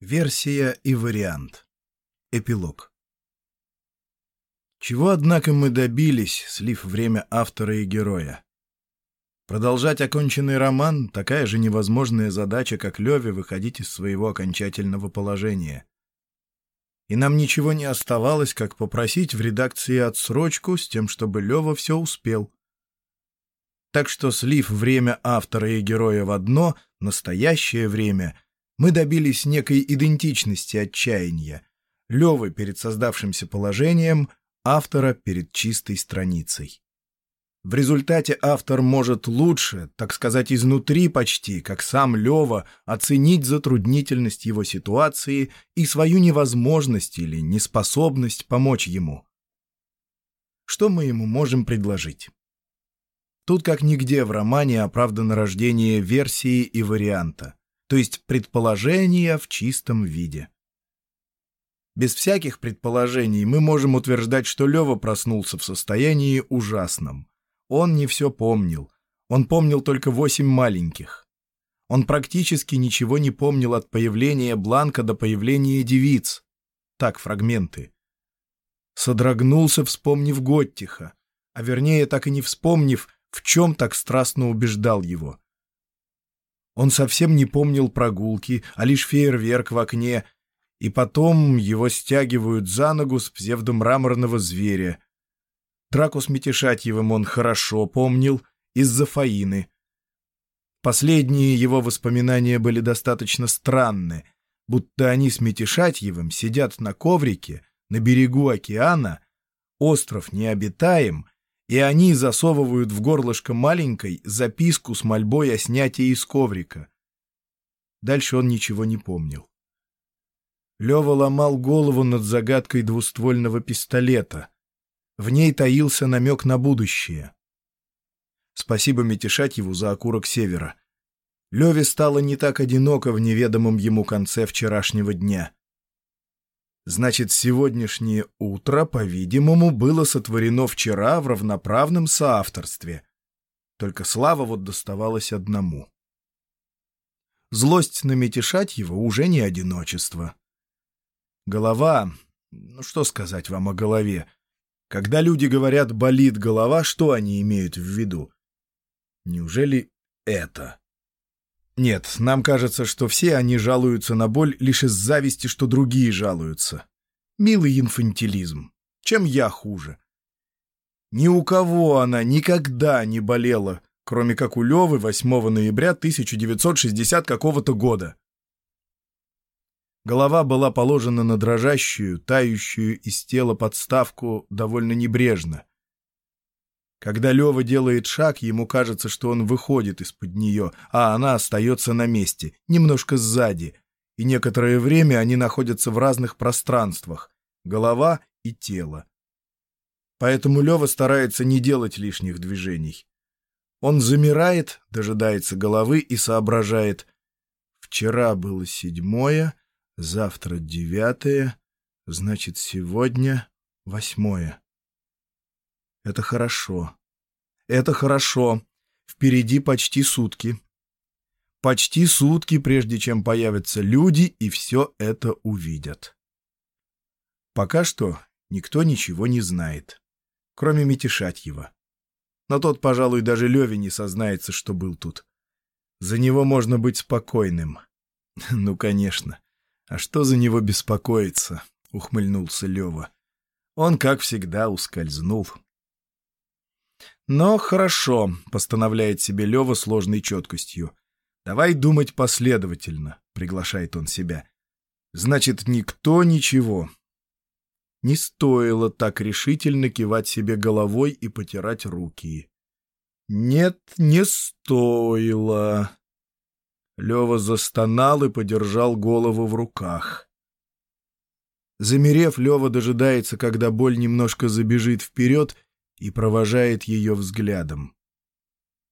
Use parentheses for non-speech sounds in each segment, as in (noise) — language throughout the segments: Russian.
Версия и вариант. Эпилог. Чего, однако, мы добились, слив время автора и героя? Продолжать оконченный роман — такая же невозможная задача, как Леве выходить из своего окончательного положения. И нам ничего не оставалось, как попросить в редакции отсрочку с тем, чтобы Лева все успел. Так что, слив время автора и героя в одно, настоящее время — мы добились некой идентичности отчаяния. Левы перед создавшимся положением, автора перед чистой страницей. В результате автор может лучше, так сказать, изнутри почти, как сам Лева, оценить затруднительность его ситуации и свою невозможность или неспособность помочь ему. Что мы ему можем предложить? Тут как нигде в романе оправдано рождение версии и варианта то есть предположения в чистом виде. Без всяких предположений мы можем утверждать, что Лева проснулся в состоянии ужасном. Он не все помнил. Он помнил только восемь маленьких. Он практически ничего не помнил от появления Бланка до появления девиц. Так, фрагменты. Содрогнулся, вспомнив Готтиха, а вернее, так и не вспомнив, в чем так страстно убеждал его. Он совсем не помнил прогулки, а лишь фейерверк в окне, и потом его стягивают за ногу с псевдомраморного зверя. Драку с Метишатьевым он хорошо помнил из-за Фаины. Последние его воспоминания были достаточно странны, будто они с Метишатьевым сидят на коврике на берегу океана, остров необитаем — и они засовывают в горлышко маленькой записку с мольбой о снятии из коврика. Дальше он ничего не помнил. Лева ломал голову над загадкой двуствольного пистолета. В ней таился намек на будущее. Спасибо Метишатьеву за окурок севера. Леве стало не так одиноко в неведомом ему конце вчерашнего дня. Значит, сегодняшнее утро, по-видимому, было сотворено вчера в равноправном соавторстве. Только слава вот доставалась одному. Злость наметешать его уже не одиночество. Голова... Ну, что сказать вам о голове? Когда люди говорят «болит голова», что они имеют в виду? Неужели это? Нет, нам кажется, что все они жалуются на боль лишь из зависти, что другие жалуются. Милый инфантилизм. Чем я хуже? Ни у кого она никогда не болела, кроме как у Левы 8 ноября 1960 какого-то года. Голова была положена на дрожащую, тающую из тела подставку довольно небрежно. Когда Лева делает шаг, ему кажется, что он выходит из-под нее, а она остается на месте, немножко сзади, и некоторое время они находятся в разных пространствах — голова и тело. Поэтому Лева старается не делать лишних движений. Он замирает, дожидается головы и соображает. Вчера было седьмое, завтра девятое, значит, сегодня восьмое. Это хорошо. Это хорошо. Впереди почти сутки. Почти сутки, прежде чем появятся люди и все это увидят. Пока что никто ничего не знает, кроме Митишатьева. Но тот, пожалуй, даже Леве не сознается, что был тут. За него можно быть спокойным. (laughs) Ну, конечно. А что за него беспокоиться? — ухмыльнулся Лева. Он, как всегда, ускользнул. «Но хорошо», — постановляет себе Лева сложной четкостью. «Давай думать последовательно», — приглашает он себя. «Значит, никто ничего». Не стоило так решительно кивать себе головой и потирать руки. «Нет, не стоило». Лева застонал и подержал голову в руках. Замерев, Лева дожидается, когда боль немножко забежит вперед — и провожает ее взглядом.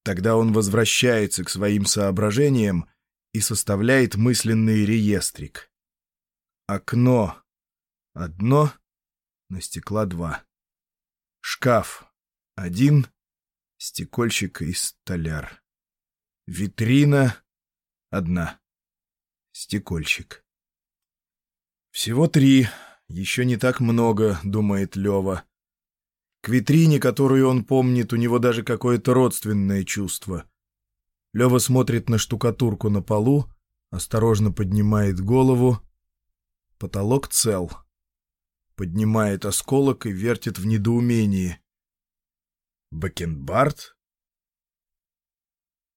Тогда он возвращается к своим соображениям и составляет мысленный реестрик. Окно — одно, на стекла два. Шкаф — один, стекольщик и столяр. Витрина — одна, стекольщик. Всего три, еще не так много, думает Лева. К витрине, которую он помнит, у него даже какое-то родственное чувство. Лева смотрит на штукатурку на полу, осторожно поднимает голову. Потолок цел. Поднимает осколок и вертит в недоумении. Бакенбард?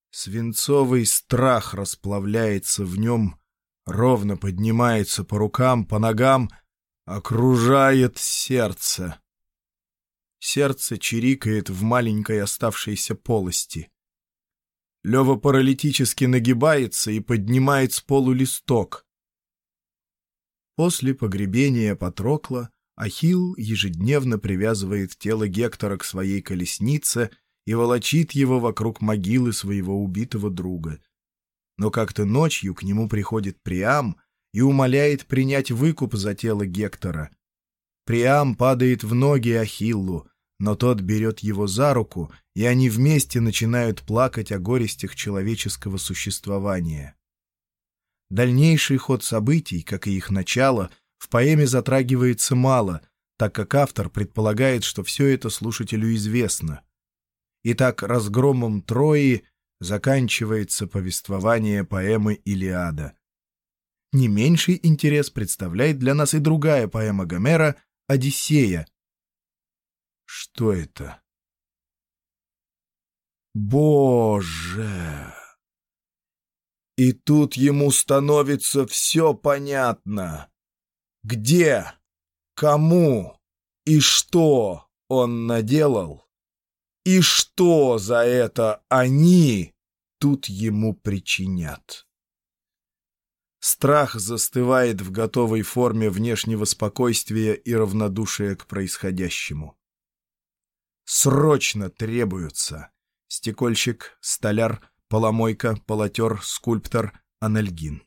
Свинцовый страх расплавляется в нем, ровно поднимается по рукам, по ногам, окружает сердце. Сердце чирикает в маленькой оставшейся полости. Лева паралитически нагибается и поднимает с полу листок. После погребения Патрокла Ахилл ежедневно привязывает тело Гектора к своей колеснице и волочит его вокруг могилы своего убитого друга. Но как-то ночью к нему приходит Приам и умоляет принять выкуп за тело Гектора. Приам падает в ноги Ахиллу, но тот берет его за руку, и они вместе начинают плакать о горестях человеческого существования. Дальнейший ход событий, как и их начало, в поэме затрагивается мало, так как автор предполагает, что все это слушателю известно. Итак, разгромом Трои заканчивается повествование поэмы «Илиада». Не меньший интерес представляет для нас и другая поэма Гомера «Одиссея». Что это? Боже! И тут ему становится все понятно. Где, кому и что он наделал, и что за это они тут ему причинят. Страх застывает в готовой форме внешнего спокойствия и равнодушия к происходящему. Срочно требуются стекольщик, столяр, поломойка, полотер, скульптор, анальгин.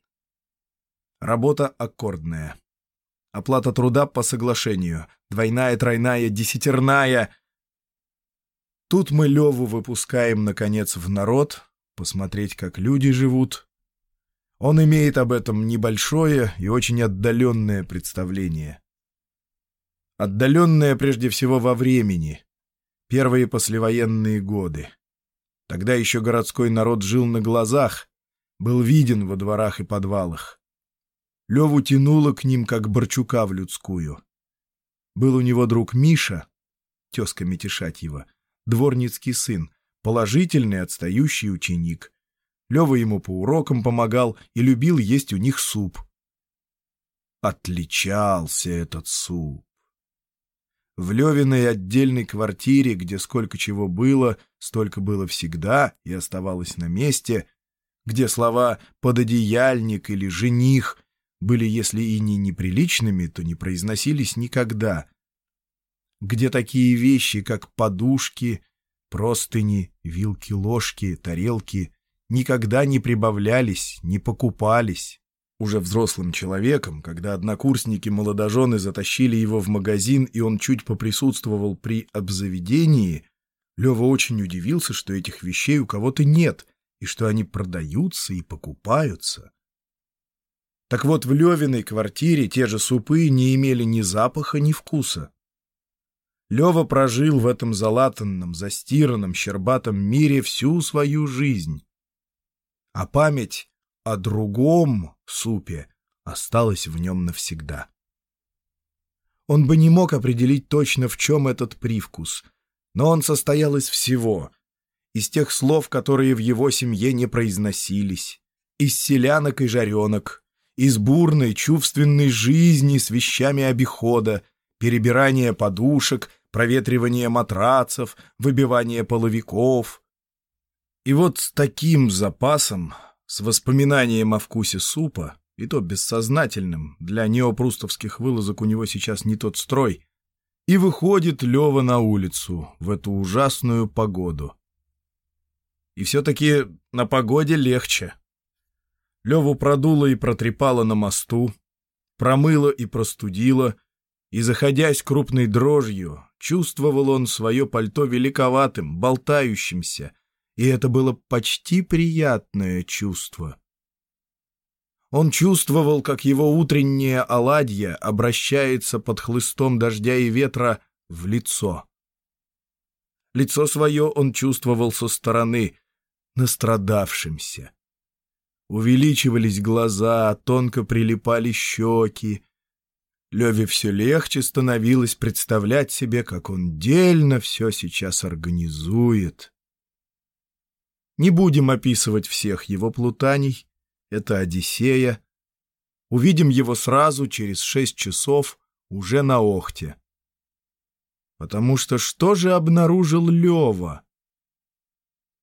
Работа аккордная. Оплата труда по соглашению. Двойная, тройная, десятерная. Тут мы Леву выпускаем, наконец, в народ, посмотреть, как люди живут. Он имеет об этом небольшое и очень отдаленное представление. Отдаленное прежде всего во времени. Первые послевоенные годы. Тогда еще городской народ жил на глазах, был виден во дворах и подвалах. Леву тянуло к ним, как Борчука в людскую. Был у него друг Миша, тезка Метишатьева, дворницкий сын, положительный отстающий ученик. Лева ему по урокам помогал и любил есть у них суп. Отличался этот суп. В Левиной отдельной квартире, где сколько чего было, столько было всегда и оставалось на месте, где слова «пододеяльник» или «жених» были, если и не неприличными, то не произносились никогда, где такие вещи, как подушки, простыни, вилки-ложки, тарелки, никогда не прибавлялись, не покупались. Уже взрослым человеком, когда однокурсники-молодожены затащили его в магазин, и он чуть поприсутствовал при обзаведении, Лева очень удивился, что этих вещей у кого-то нет, и что они продаются и покупаются. Так вот, в Левиной квартире те же супы не имели ни запаха, ни вкуса. Лева прожил в этом залатанном, застиранном, щербатом мире всю свою жизнь. А память о другом супе осталась в нем навсегда. Он бы не мог определить точно, в чем этот привкус, но он состоял из всего, из тех слов, которые в его семье не произносились, из селянок и жаренок, из бурной чувственной жизни с вещами обихода, перебирания подушек — проветривание матрацев, выбивание половиков. И вот с таким запасом, с воспоминанием о вкусе супа, и то бессознательным, для неопрустовских вылазок у него сейчас не тот строй, и выходит Лева на улицу в эту ужасную погоду. И все-таки на погоде легче. Леву продуло и протрепало на мосту, промыло и простудило, и, заходясь крупной дрожью, чувствовал он свое пальто великоватым, болтающимся, и это было почти приятное чувство. Он чувствовал, как его утреннее оладье обращается под хлыстом дождя и ветра в лицо. Лицо свое он чувствовал со стороны, настрадавшимся. Увеличивались глаза, тонко прилипали щеки. Леве все легче становилось представлять себе, как он дельно все сейчас организует. Не будем описывать всех его плутаний, это Одиссея. Увидим его сразу через шесть часов уже на Охте. Потому что что же обнаружил Лева?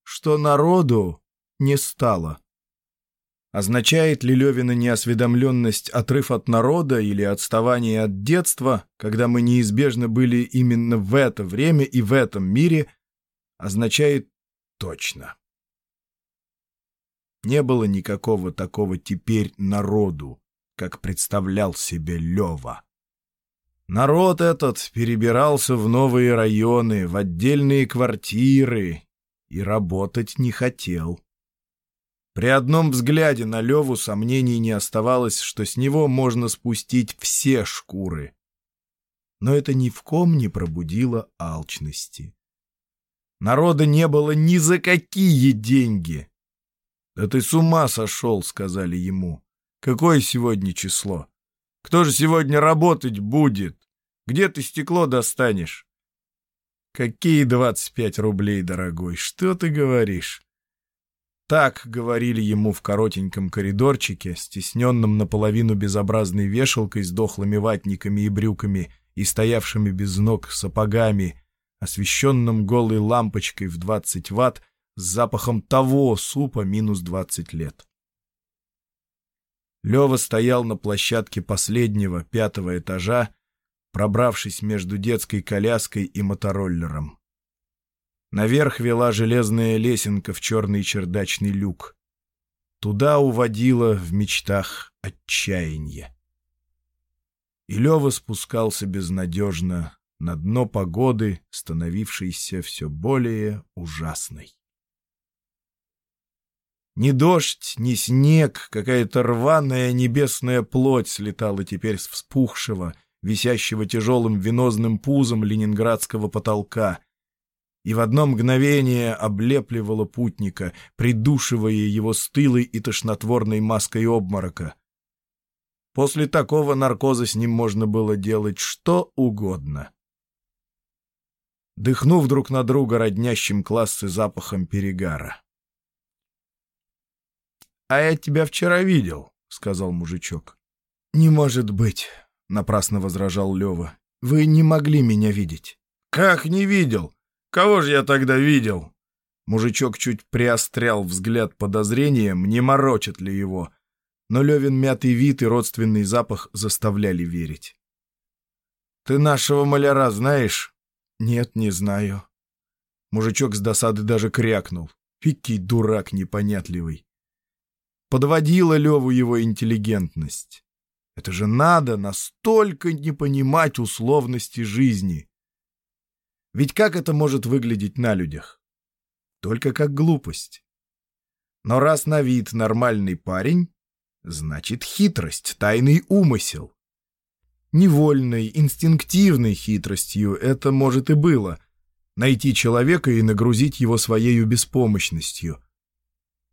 Что народу не стало. Означает ли Левина неосведомленность отрыв от народа или отставание от детства, когда мы неизбежно были именно в это время и в этом мире, означает точно. Не было никакого такого теперь народу, как представлял себе Лева. Народ этот перебирался в новые районы, в отдельные квартиры и работать не хотел. При одном взгляде на Леву сомнений не оставалось, что с него можно спустить все шкуры. Но это ни в ком не пробудило алчности. Народа не было ни за какие деньги. «Да ты с ума сошел», — сказали ему. «Какое сегодня число? Кто же сегодня работать будет?» Где ты стекло достанешь?» «Какие двадцать пять рублей, дорогой? Что ты говоришь?» Так говорили ему в коротеньком коридорчике, стесненном наполовину безобразной вешалкой с дохлыми ватниками и брюками и стоявшими без ног сапогами, освещенном голой лампочкой в двадцать ватт с запахом того супа минус двадцать лет. Лева стоял на площадке последнего, пятого этажа, пробравшись между детской коляской и мотороллером. Наверх вела железная лесенка в черный чердачный люк. Туда уводила в мечтах отчаяние. И Лева спускался безнадежно на дно погоды, становившейся все более ужасной. Ни дождь, ни снег, какая-то рваная небесная плоть слетала теперь с вспухшего, висящего тяжелым венозным пузом ленинградского потолка, и в одно мгновение облепливало путника, придушивая его стылой и тошнотворной маской обморока. После такого наркоза с ним можно было делать что угодно. Дыхнув друг на друга роднящим классы запахом перегара. — А я тебя вчера видел, — сказал мужичок. — Не может быть. — напрасно возражал Лева. «Вы не могли меня видеть». «Как не видел? Кого же я тогда видел?» Мужичок чуть приострял взгляд подозрением, не морочит ли его. Но Левин мятый вид и родственный запах заставляли верить. «Ты нашего маляра знаешь?» «Нет, не знаю». Мужичок с досады даже крякнул. Фикий дурак непонятливый. Подводила Леву его интеллигентность. Это же надо настолько не понимать условности жизни. Ведь как это может выглядеть на людях? Только как глупость. Но раз на вид нормальный парень, значит хитрость, тайный умысел. Невольной, инстинктивной хитростью это, может, и было — найти человека и нагрузить его своей беспомощностью.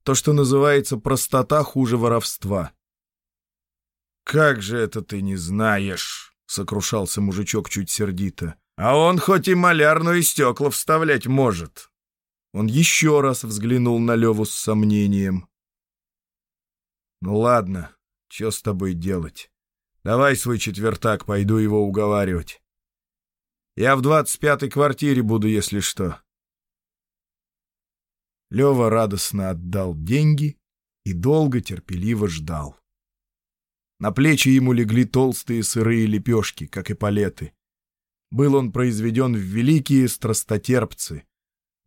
То, что называется простота хуже воровства — «Как же это ты не знаешь?» — сокрушался мужичок чуть сердито. «А он хоть и малярную стекла вставлять может». Он еще раз взглянул на Леву с сомнением. «Ну ладно, что с тобой делать? Давай свой четвертак, пойду его уговаривать. Я в двадцать пятой квартире буду, если что». Лева радостно отдал деньги и долго терпеливо ждал. На плечи ему легли толстые сырые лепешки, как и палеты. Был он произведен в великие страстотерпцы,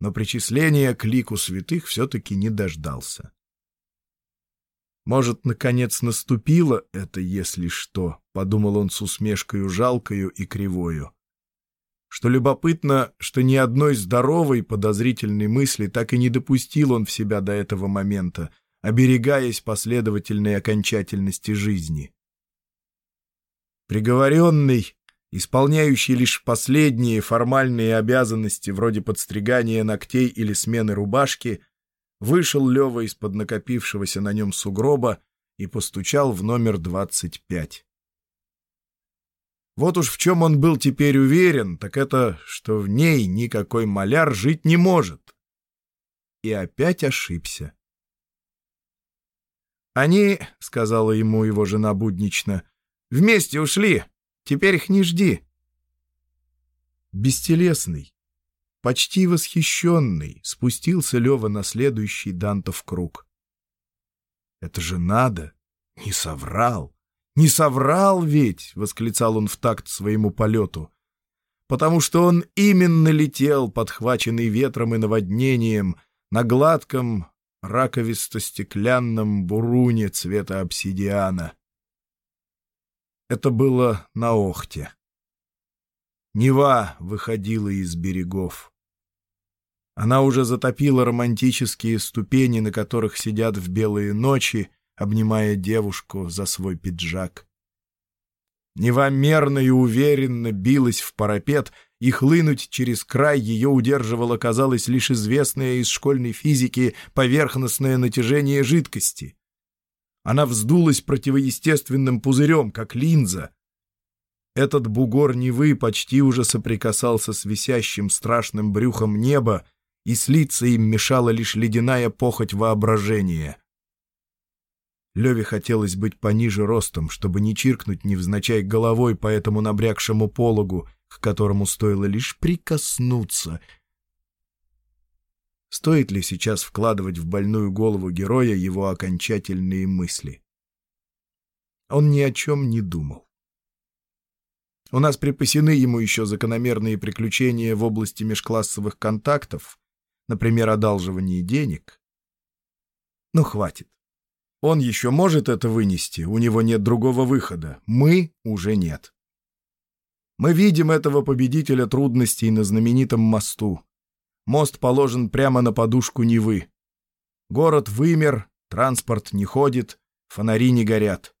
но причисления к лику святых все-таки не дождался. «Может, наконец наступило это, если что», — подумал он с усмешкою жалкою и кривою. Что любопытно, что ни одной здоровой подозрительной мысли так и не допустил он в себя до этого момента, оберегаясь последовательной окончательности жизни. Приговоренный, исполняющий лишь последние формальные обязанности вроде подстригания ногтей или смены рубашки, вышел Лева из-под накопившегося на нем сугроба и постучал в номер 25. Вот уж в чем он был теперь уверен, так это, что в ней никакой маляр жить не может. И опять ошибся. «Они, — сказала ему его жена буднично, — вместе ушли, теперь их не жди». Бестелесный, почти восхищенный, спустился Лева на следующий Дантов круг. «Это же надо! Не соврал!» «Не соврал ведь!» — восклицал он в такт своему полету. «Потому что он именно летел, подхваченный ветром и наводнением, на гладком, раковисто-стеклянном буруне цвета обсидиана. Это было на Охте. Нева выходила из берегов. Она уже затопила романтические ступени, на которых сидят в белые ночи, обнимая девушку за свой пиджак. Нева и уверенно билась в парапет, и хлынуть через край ее удерживало, казалось, лишь известное из школьной физики поверхностное натяжение жидкости. Она вздулась противоестественным пузырем, как линза. Этот бугор Невы почти уже соприкасался с висящим страшным брюхом неба, и слиться им мешала лишь ледяная похоть воображения. Леве хотелось быть пониже ростом, чтобы не чиркнуть невзначай головой по этому набрякшему пологу, к которому стоило лишь прикоснуться. Стоит ли сейчас вкладывать в больную голову героя его окончательные мысли? Он ни о чем не думал. У нас припасены ему еще закономерные приключения в области межклассовых контактов, например, одалживание денег. Ну, хватит. Он еще может это вынести, у него нет другого выхода. Мы уже нет. Мы видим этого победителя трудностей на знаменитом мосту. Мост положен прямо на подушку Невы. Город вымер, транспорт не ходит, фонари не горят.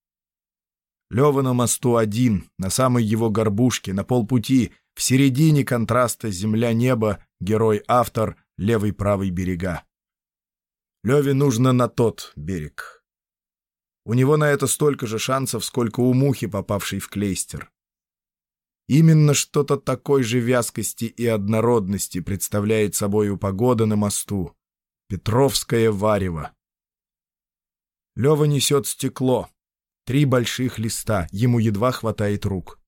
Лева на мосту один, на самой его горбушке, на полпути, в середине контраста земля-небо, герой-автор, левый-правый берега. Леве нужно на тот берег. У него на это столько же шансов, сколько у мухи, попавшей в клейстер. Именно что-то такой же вязкости и однородности представляет собой у погода на мосту. Петровское варево. Лева несет стекло. Три больших листа, ему едва хватает рук.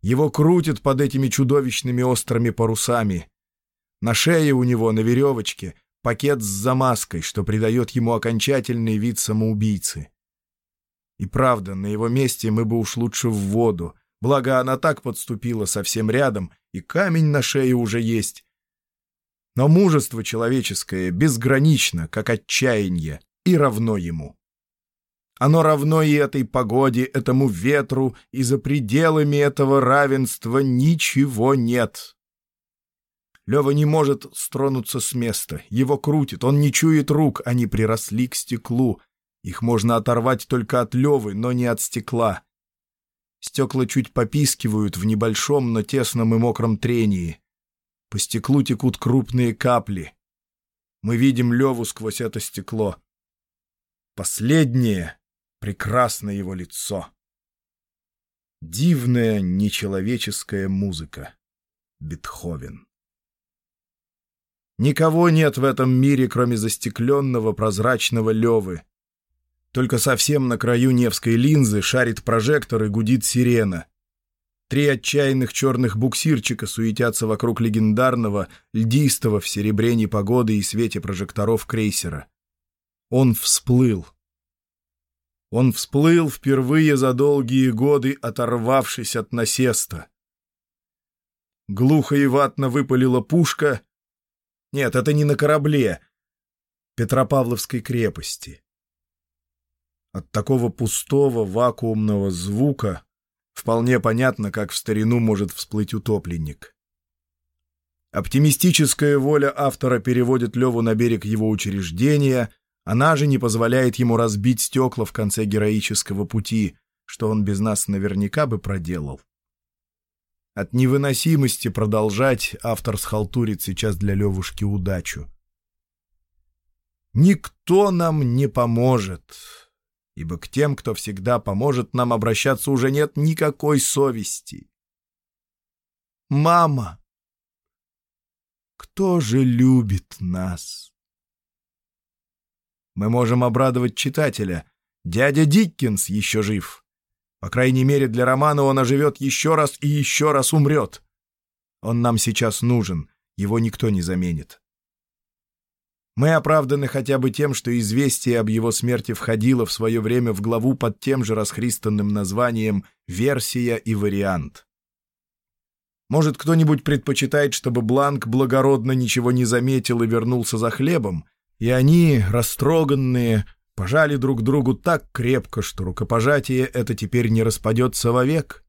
Его крутит под этими чудовищными острыми парусами. На шее у него, на веревочке, пакет с замазкой, что придает ему окончательный вид самоубийцы. И правда, на его месте мы бы уж лучше в воду, благо она так подступила совсем рядом, и камень на шее уже есть. Но мужество человеческое безгранично, как отчаяние, и равно ему. Оно равно и этой погоде, этому ветру, и за пределами этого равенства ничего нет. Лева не может стронуться с места, его крутит, он не чует рук, они приросли к стеклу, их можно оторвать только от левы, но не от стекла. Стекла чуть попискивают в небольшом, но тесном и мокром трении. По стеклу текут крупные капли. Мы видим Леву сквозь это стекло. Последнее — прекрасно его лицо. Дивная нечеловеческая музыка. Бетховен. Никого нет в этом мире, кроме застекленного прозрачного Левы. Только совсем на краю Невской линзы шарит прожектор и гудит сирена. Три отчаянных черных буксирчика суетятся вокруг легендарного, льдистого в серебре погоды и свете прожекторов крейсера. Он всплыл. Он всплыл впервые за долгие годы, оторвавшись от насеста. Глухо и ватно выпалила пушка. Нет, это не на корабле. Петропавловской крепости. От такого пустого вакуумного звука вполне понятно, как в старину может всплыть утопленник. Оптимистическая воля автора переводит Леву на берег его учреждения, Она же не позволяет ему разбить стекла в конце героического пути, что он без нас наверняка бы проделал. От невыносимости продолжать автор схалтурит сейчас для Левушки удачу. Никто нам не поможет, ибо к тем, кто всегда поможет нам обращаться, уже нет никакой совести. Мама! Кто же любит нас? Мы можем обрадовать читателя. Дядя Диккенс еще жив. По крайней мере, для романа он оживет еще раз и еще раз умрет. Он нам сейчас нужен, его никто не заменит. Мы оправданы хотя бы тем, что известие об его смерти входило в свое время в главу под тем же расхристанным названием «Версия и вариант». Может, кто-нибудь предпочитает, чтобы Бланк благородно ничего не заметил и вернулся за хлебом, и они, растроганные, пожали друг другу так крепко, что рукопожатие это теперь не распадется вовек?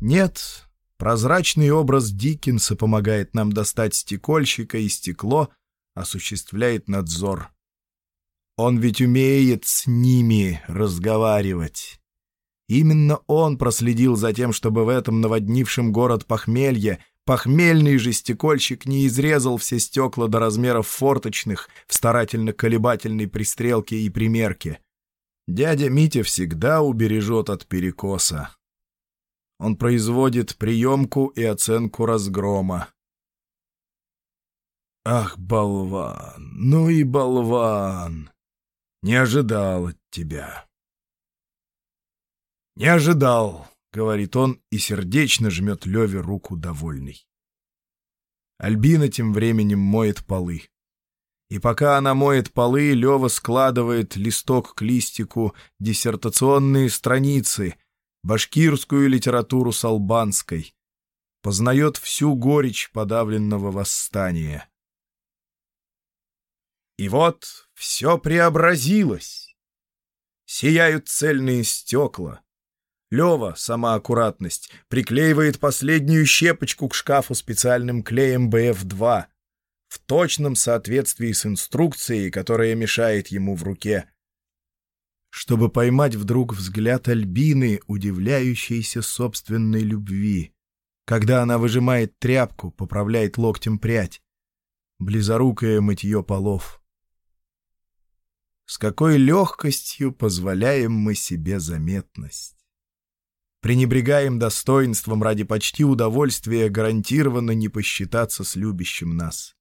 Нет, прозрачный образ Диккенса помогает нам достать стекольщика и стекло, осуществляет надзор. Он ведь умеет с ними разговаривать. Именно он проследил за тем, чтобы в этом наводнившем город похмелье Похмельный же стекольщик не изрезал все стекла до размеров форточных в старательно-колебательной пристрелке и примерке. Дядя Митя всегда убережет от перекоса. Он производит приемку и оценку разгрома. «Ах, болван! Ну и болван! Не ожидал от тебя!» «Не ожидал!» — говорит он и сердечно жмет Леве руку довольный. Альбина тем временем моет полы. И пока она моет полы, Лева складывает листок к листику диссертационные страницы, башкирскую литературу с албанской, познает всю горечь подавленного восстания. И вот все преобразилось. Сияют цельные стекла, Лева, сама аккуратность, приклеивает последнюю щепочку к шкафу специальным клеем БФ-2 в точном соответствии с инструкцией, которая мешает ему в руке. Чтобы поймать вдруг взгляд Альбины, удивляющейся собственной любви, когда она выжимает тряпку, поправляет локтем прядь, близорукое мытье полов. С какой легкостью позволяем мы себе заметность пренебрегаем достоинством ради почти удовольствия гарантированно не посчитаться с любящим нас.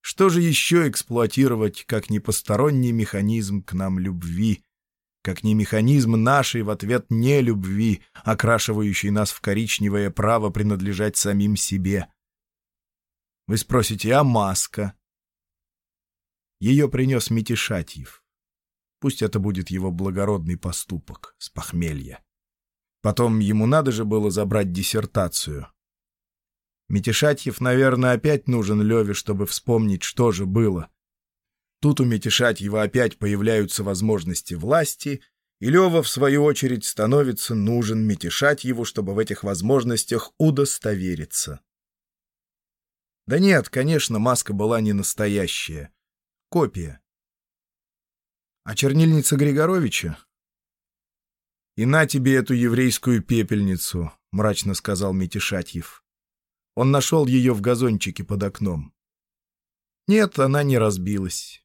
Что же еще эксплуатировать, как не посторонний механизм к нам любви, как не механизм нашей в ответ не любви, окрашивающий нас в коричневое право принадлежать самим себе? Вы спросите, а маска? Ее принес Митишатьев. Пусть это будет его благородный поступок с похмелья. Потом ему надо же было забрать диссертацию. Метишатьев, наверное, опять нужен Леве, чтобы вспомнить, что же было. Тут у Метишатьева опять появляются возможности власти, и Лева, в свою очередь, становится нужен Метишатьеву, чтобы в этих возможностях удостовериться. Да нет, конечно, маска была не настоящая. Копия. А чернильница Григоровича «И на тебе эту еврейскую пепельницу», — мрачно сказал Митишатьев. Он нашел ее в газончике под окном. Нет, она не разбилась.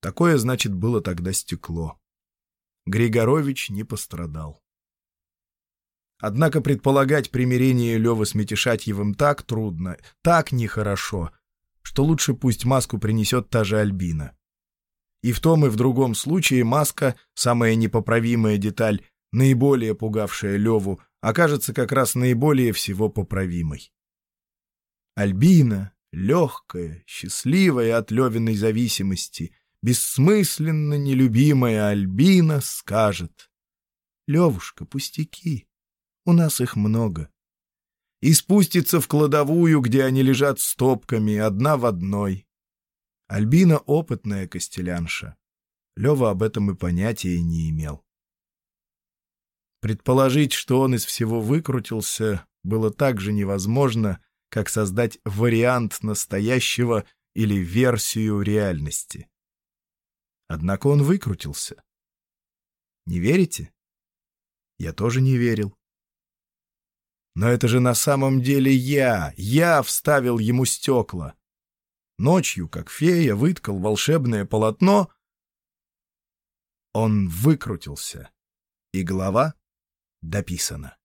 Такое, значит, было тогда стекло. Григорович не пострадал. Однако предполагать примирение Лёвы с Митишатьевым так трудно, так нехорошо, что лучше пусть маску принесет та же Альбина. И в том и в другом случае маска, самая непоправимая деталь, наиболее пугавшая Леву, окажется как раз наиболее всего поправимой. Альбина, легкая, счастливая от Левиной зависимости, бессмысленно нелюбимая Альбина скажет «Левушка, пустяки, у нас их много» и спустится в кладовую, где они лежат стопками, одна в одной. Альбина — опытная костелянша. Лева об этом и понятия не имел. Предположить, что он из всего выкрутился, было так же невозможно, как создать вариант настоящего, или версию реальности. Однако он выкрутился. Не верите? Я тоже не верил. Но это же на самом деле я, я вставил ему стекла. Ночью, как фея, выткал волшебное полотно. Он выкрутился, и глава дописана.